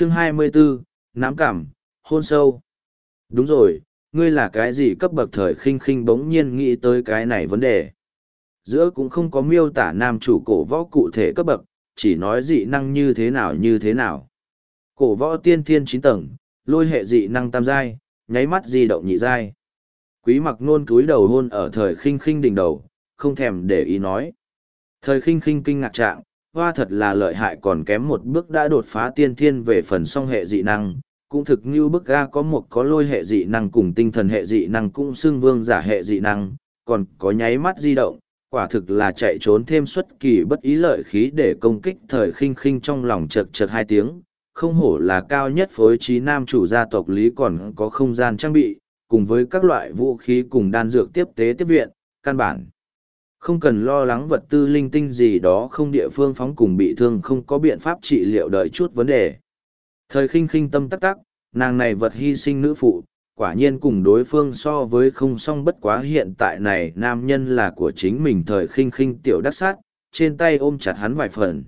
chương 24, nám cảm, hôn sâu. Đúng rồi, ngươi là cái gì cấp bậc thời khinh khinh bỗng nhiên nghĩ tới cái này vấn đề. Giữa cũng không có miêu tả nam chủ cổ võ cụ thể cấp bậc, chỉ nói dị năng như thế nào như thế nào. Cổ võ tiên thiên chín tầng, lôi hệ dị năng tam giai, nháy mắt di động nhị giai. Quý mặc nôn túi đầu hôn ở thời khinh khinh đỉnh đầu, không thèm để ý nói. Thời khinh khinh kinh ngạc trạng, hoa thật là lợi hại còn kém một bước đã đột phá tiên thiên về phần song hệ dị năng, cũng thực như bức ga có một có lôi hệ dị năng cùng tinh thần hệ dị năng cũng xưng vương giả hệ dị năng, còn có nháy mắt di động, quả thực là chạy trốn thêm xuất kỳ bất ý lợi khí để công kích thời khinh khinh trong lòng chật chật hai tiếng, không hổ là cao nhất phối trí nam chủ gia tộc lý còn có không gian trang bị, cùng với các loại vũ khí cùng đan dược tiếp tế tiếp viện, căn bản. Không cần lo lắng vật tư linh tinh gì đó không địa phương phóng cùng bị thương không có biện pháp trị liệu đợi chút vấn đề. Thời khinh khinh tâm tắc tắc, nàng này vật hy sinh nữ phụ, quả nhiên cùng đối phương so với không song bất quá hiện tại này nam nhân là của chính mình thời khinh khinh tiểu đắc sát, trên tay ôm chặt hắn vài phần.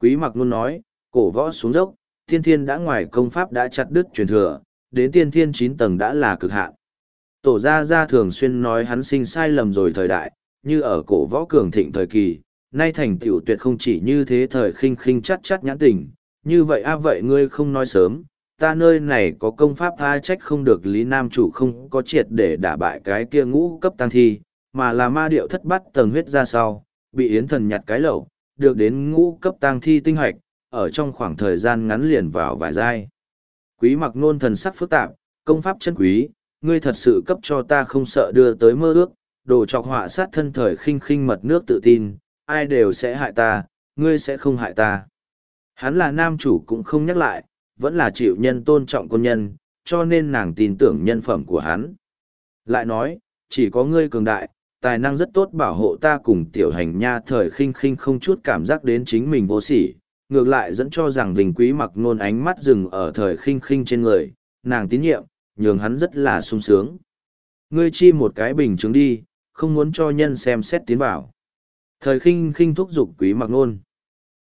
Quý mặc luôn nói, cổ võ xuống dốc, thiên thiên đã ngoài công pháp đã chặt đứt truyền thừa, đến tiên thiên chín tầng đã là cực hạn. Tổ gia gia thường xuyên nói hắn sinh sai lầm rồi thời đại, như ở cổ võ cường thịnh thời kỳ, nay thành tiểu tuyệt không chỉ như thế thời khinh khinh chắt chắt nhãn tình, như vậy a vậy ngươi không nói sớm, ta nơi này có công pháp tha trách không được Lý Nam chủ không có triệt để đả bại cái kia ngũ cấp tăng thi, mà là ma điệu thất bắt tầng huyết ra sau, bị yến thần nhặt cái lẩu, được đến ngũ cấp tăng thi tinh hoạch, ở trong khoảng thời gian ngắn liền vào vài giai. Quý mặc nôn thần sắc phức tạp, công pháp chân quý, ngươi thật sự cấp cho ta không sợ đưa tới mơ ước, đồ chọc họa sát thân thời khinh khinh mật nước tự tin, ai đều sẽ hại ta, ngươi sẽ không hại ta. Hắn là nam chủ cũng không nhắc lại, vẫn là chịu nhân tôn trọng quân nhân, cho nên nàng tin tưởng nhân phẩm của hắn. Lại nói, chỉ có ngươi cường đại, tài năng rất tốt bảo hộ ta cùng tiểu hành nha thời khinh khinh không chút cảm giác đến chính mình vô sỉ, ngược lại dẫn cho rằng Vinh Quý mặc nôn ánh mắt dừng ở thời khinh khinh trên người, nàng tín nhiệm, nhường hắn rất là sung sướng. Ngươi chi một cái bình chứng đi, không muốn cho nhân xem xét tiến vào. Thời khinh khinh thúc giục quý mặc nôn.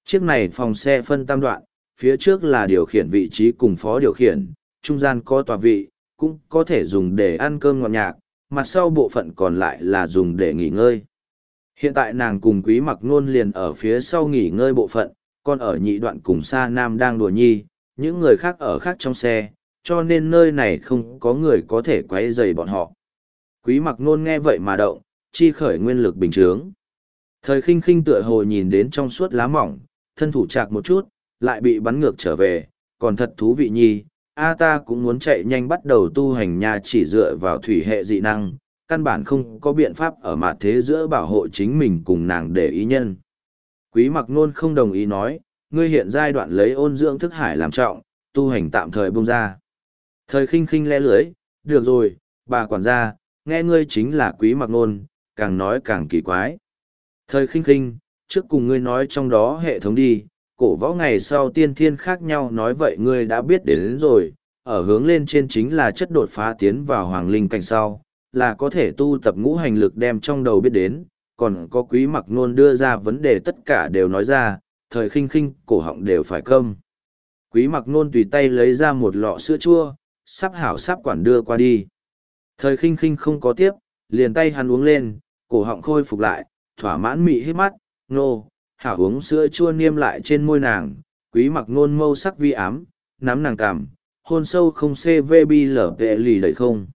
Chiếc này phòng xe phân tam đoạn, phía trước là điều khiển vị trí cùng phó điều khiển, trung gian có tòa vị, cũng có thể dùng để ăn cơm ngọt nhạc, mặt sau bộ phận còn lại là dùng để nghỉ ngơi. Hiện tại nàng cùng quý mặc nôn liền ở phía sau nghỉ ngơi bộ phận, còn ở nhị đoạn cùng xa nam đang đùa nhi, những người khác ở khác trong xe, cho nên nơi này không có người có thể quấy rầy bọn họ. Quý mặc nôn nghe vậy mà động, chi khởi nguyên lực bình trướng. Thời khinh khinh tựa hồ nhìn đến trong suốt lá mỏng, thân thủ chạc một chút, lại bị bắn ngược trở về, còn thật thú vị nhi, A ta cũng muốn chạy nhanh bắt đầu tu hành nhà chỉ dựa vào thủy hệ dị năng, căn bản không có biện pháp ở mặt thế giữa bảo hộ chính mình cùng nàng để ý nhân. Quý mặc nôn không đồng ý nói, ngươi hiện giai đoạn lấy ôn dưỡng thức hải làm trọng, tu hành tạm thời bung ra. Thời khinh khinh le lưới, được rồi, bà quản gia, nghe ngươi chính là quý mặc nôn, càng nói càng kỳ quái. Thời khinh khinh, trước cùng ngươi nói trong đó hệ thống đi, cổ võ ngày sau tiên thiên khác nhau nói vậy ngươi đã biết đến, đến rồi, ở hướng lên trên chính là chất đột phá tiến vào hoàng linh cảnh sau, là có thể tu tập ngũ hành lực đem trong đầu biết đến, còn có quý mặc nôn đưa ra vấn đề tất cả đều nói ra, thời khinh khinh cổ họng đều phải câm. Quý mặc nôn tùy tay lấy ra một lọ sữa chua, sắp hảo sắp quản đưa qua đi. Thời khinh khinh không có tiếp, liền tay hắn uống lên, cổ họng khôi phục lại, thỏa mãn mị hít mắt, nô, hảo uống sữa chua niêm lại trên môi nàng, quý mặc nôn mâu sắc vi ám, nắm nàng cằm, hôn sâu không cvb lở vệ lì đầy không.